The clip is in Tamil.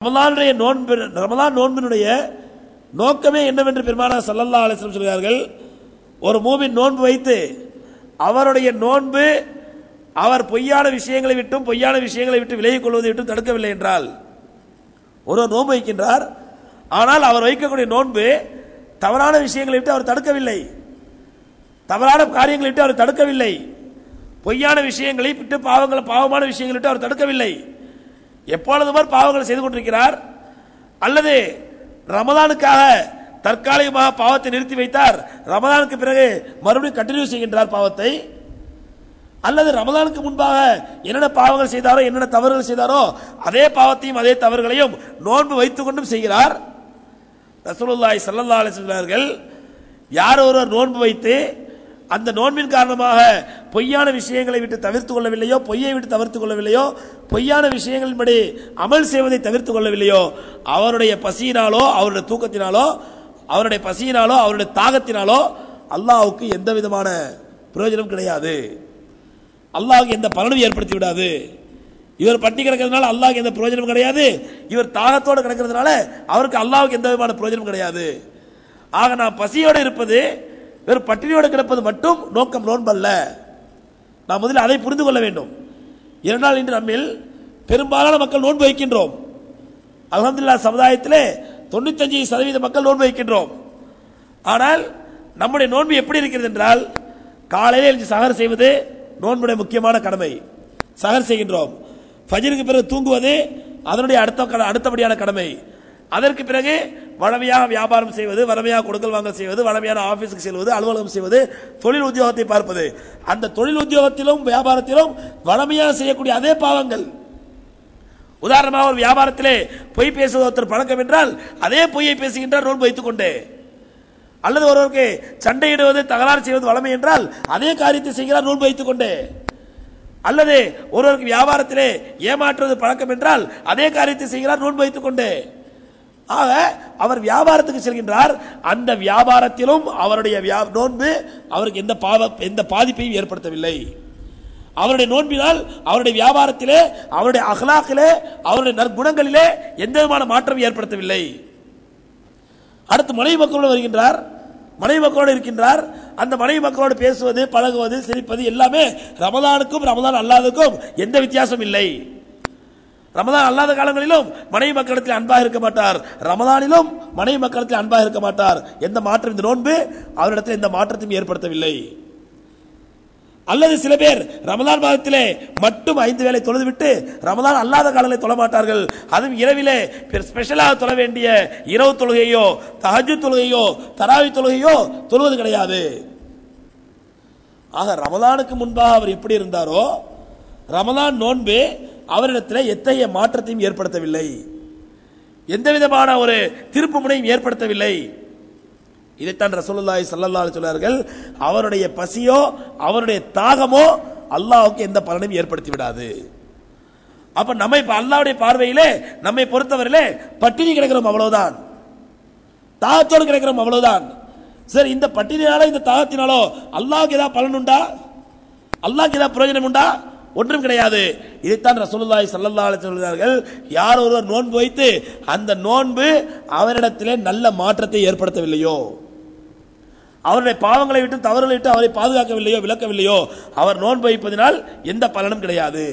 ரமலானுடைய நோன்பு ரமலான் நோன்பினுடைய நோக்கமே என்னவென்று பெருமானா சல்லல்லா அலிஸ்லம் சொல்கிறார்கள் ஒரு மூமின் நோன்பு வைத்து அவருடைய நோன்பு அவர் பொய்யான விஷயங்களை விட்டும் பொய்யான விஷயங்களை விட்டு விலகிக் கொள்வதை விட்டும் தடுக்கவில்லை என்றால் ஒருவர் நோன்பு வைக்கின்றார் ஆனால் அவர் வைக்கக்கூடிய நோன்பு தவறான விஷயங்களை விட்டு அவர் தடுக்கவில்லை தவறான காரியங்களை விட்டு அவர் தடுக்கவில்லை பொய்யான விஷயங்களை விட்டு பாவங்களை பாவமான விஷயங்களை விட்டு அவர் தடுக்கவில்லை எப்பொழுதுமார் பாவங்களை செய்து கொண்டிருக்கிறார். அல்லது ரமதானுக்காக தற்காலிகமாக பாவத்தை நிறுத்தி வைத்தார். ரமதானுக்கு பிறகு மறுபடியும் கண்டினியூ செய்கின்றார் பாவத்தை. அல்லது ரமதானுக்கு முன்பாக என்னென்ன பாவங்கள் செய்தாரோ என்னென்ன தவறுகள் செய்தாரோ அதே பாவத்தையும் அதே தவறுகளையும் நோன்பு வைத்துக் கொண்டும் செய்கிறார். ரசூலுல்லாய் சல்லல்லா அலைஹி யார் ஒருவர் நோன்பு வைத்து அந்த நோன்பின் காரணமாக பொய்யான விஷயங்களை விட்டு தவிர்த்து கொள்ளவில்லையோ பொய்யை விட்டு தவிர்த்து கொள்ளவில்லையோ பொய்யான விஷயங்களின்படி அமல் செய்வதை தவிர்த்து கொள்ளவில்லையோ அவருடைய பசியினாலோ அவருடைய தூக்கத்தினாலோ அவருடைய பசியினாலோ அவருடைய தாகத்தினாலோ அல்லாவுக்கு எந்த விதமான பிரயோஜனம் கிடையாது. அல்லாவுக்கு எந்த பலனும் ஏற்படுத்தி விடாது. இவர் பட்டி கிடக்கிறதுனால அல்லாவுக்கு எந்த பிரயோஜனம் கிடையாது. இவர் தாகத்தோடு கிடக்கிறதுனால அவருக்கு அல்லாவுக்கு எந்த விதமான பிரயோஜனம் கிடையாது. ஆக நான் பசியோடு இருப்பது வெறும் பட்டினியோடு கிடப்பது மட்டும் நோக்கம் நோன்பல்ல. நாம் முதலில் அதை புரிந்து கொள்ள வேண்டும். இரண்டால் இன்று நம்மில் பெரும்பாலான மக்கள் நோன்பு வைக்கின்றோம். அலமதுல்லா சமுதாயத்திலே தொண்ணூத்தஞ்சு சதவீத மக்கள் நோன்பு வைக்கின்றோம். ஆனால் நம்முடைய நோன்பு எப்படி இருக்கிறது என்றால் காலையில் எழுந்து சகர் செய்வது நோன்புடைய முக்கியமான கடமை. சகர் செய்கின்றோம். ஃபஜருக்கு பிறகு தூங்குவது அதனுடைய அடுத்த அடுத்தபடியான கடமை. அதற்கு பிறகு வழமையாக வியாபாரம் செய்வது வளமையாக கொடுக்கல் வாங்கல் செய்வது வழமையான ஆஃபீஸுக்கு செல்வது அலுவலகம் செய்வது தொழில் உத்தியோகத்தை பார்ப்பது. அந்த தொழில் உத்தியோகத்திலும் வியாபாரத்திலும் வளமையாக செய்யக்கூடிய அதே பாவங்கள். உதாரணமாக ஒரு வியாபாரத்திலே பொய் பேசுவது ஒருத்தர் பழக்கம் என்றால் அதே பொய்யை பேசுகின்றார் நோன்பு வைத்துக் கொண்டு அல்லது ஒருவருக்கு சண்டையிடுவது தகராறு செய்வது வளமை என்றால் அதே காரியத்தை செய்கிறார் நோன்பு வைத்துக் கொண்டு அல்லது ஒருவருக்கு வியாபாரத்திலே ஏமாற்றுவது பழக்கம் என்றால் அதே காரியத்தை செய்கிறார் நோன்பு வைத்துக் கொண்டு ஆக அவர் வியாபாரத்துக்கு செல்கின்றார். அந்த வியாபாரத்திலும் அவருடைய வியா- நோன்பு அவருக்கு எந்த பாவ எந்த பாதிப்பையும் ஏற்படுத்தவில்லை. அவருடைய நோன்பினால் அவருடைய வியாபாரத்திலே அவருடைய அகலாக்கிலே அவருடைய நற்குணங்களிலே எந்த விதமான மாற்றம் ஏற்படுத்தவில்லை. அடுத்து மனைவி மக்களோடு வருகின்றார். மனைவி மக்களோடு இருக்கின்றார். அந்த மனைவி மக்களோடு பேசுவது பழகுவது சிரிப்பது எல்லாமே ரமதானுக்கும் ரமதான் அல்லாததுக்கும் எந்த வித்தியாசம் இல்லை. ரமதான் அல்லாத காலங்களிலும் மனைவி மக்களிடத்தில் அன்பாக இருக்க மாட்டார். ரமதானிலும் மனைவி மக்களிடத்தில் அன்பாக இருக்க மாட்டார். எந்த மாற்றம் இந்த நோன்பு? அவரிடத்தில் எந்த மாற்றத்தையும் ஏற்படுத்தவில்லை. அல்லது சில பேர் ரமதான் மாதத்திலே மட்டும் ஐந்து வேளை தொழுதுவிட்டு ரமதான் அல்லாத காலங்களில் தொழ மாட்டார்கள். அதுவும் இரவிலே ஸ்பெஷலாக தொழ வேண்டிய இரவு தொழுகையோ தஹஜ்ஜு தொழுகையோ தராவி தொழுகையோ தொழுவது கிடையாது. ஆக ரமதானுக்கு முன்பாக அவர் எப்படி இருந்தாரோ ரமதான் நோன்பு அவரிடத்தில் எத்தகைய மாற்றத்தையும் ஏற்படுத்தவில்லை. எந்த விதமான ஒரு திருப்பு முனையும் ஏற்படுத்தவில்லை. இதைத்தான் ரசோல்லாய் சல்லல்லா சொல்லார்கள் அவருடைய பசியோ அவருடைய தாகமோ அல்லாவுக்கு எந்த பலனையும் ஏற்படுத்தி விடாது. அப்ப நம்ம இப்ப அல்லாஹ்வுடைய பார்வையிலே நம்மை பொறுத்தவரையிலே பட்டினி கிடைக்கிறோம் அவ்வளவுதான். தாகத்தோடு கிடைக்கிறோம் அவ்வளவுதான். சரி இந்த பட்டினியால இந்த தாகத்தினாலோ அல்லாவுக்கு ஏதாவது பலன் உண்டா? அல்லாவுக்கு ஏதாவது பிரயோஜனம் உண்டா? ஒன்றும் கிடையாது. இதைத்தான் ரசூலுல்லாய் ஸல்லல்லாஹு சொல்கிறார்கள் யார் ஒருவர் நோன்பு வைத்து அந்த நோன்பு அவரிடத்திலே நல்ல மாற்றத்தை ஏற்படுத்தவில்லையோ? அவருடைய பாவங்களை விட்டு தவறுகளை விட்டு அவரை பாதுகாக்கவில்லையோ விளக்கவில்லையோ அவர் நோன்பு வைப்பதினால் எந்த பலனும் கிடையாது.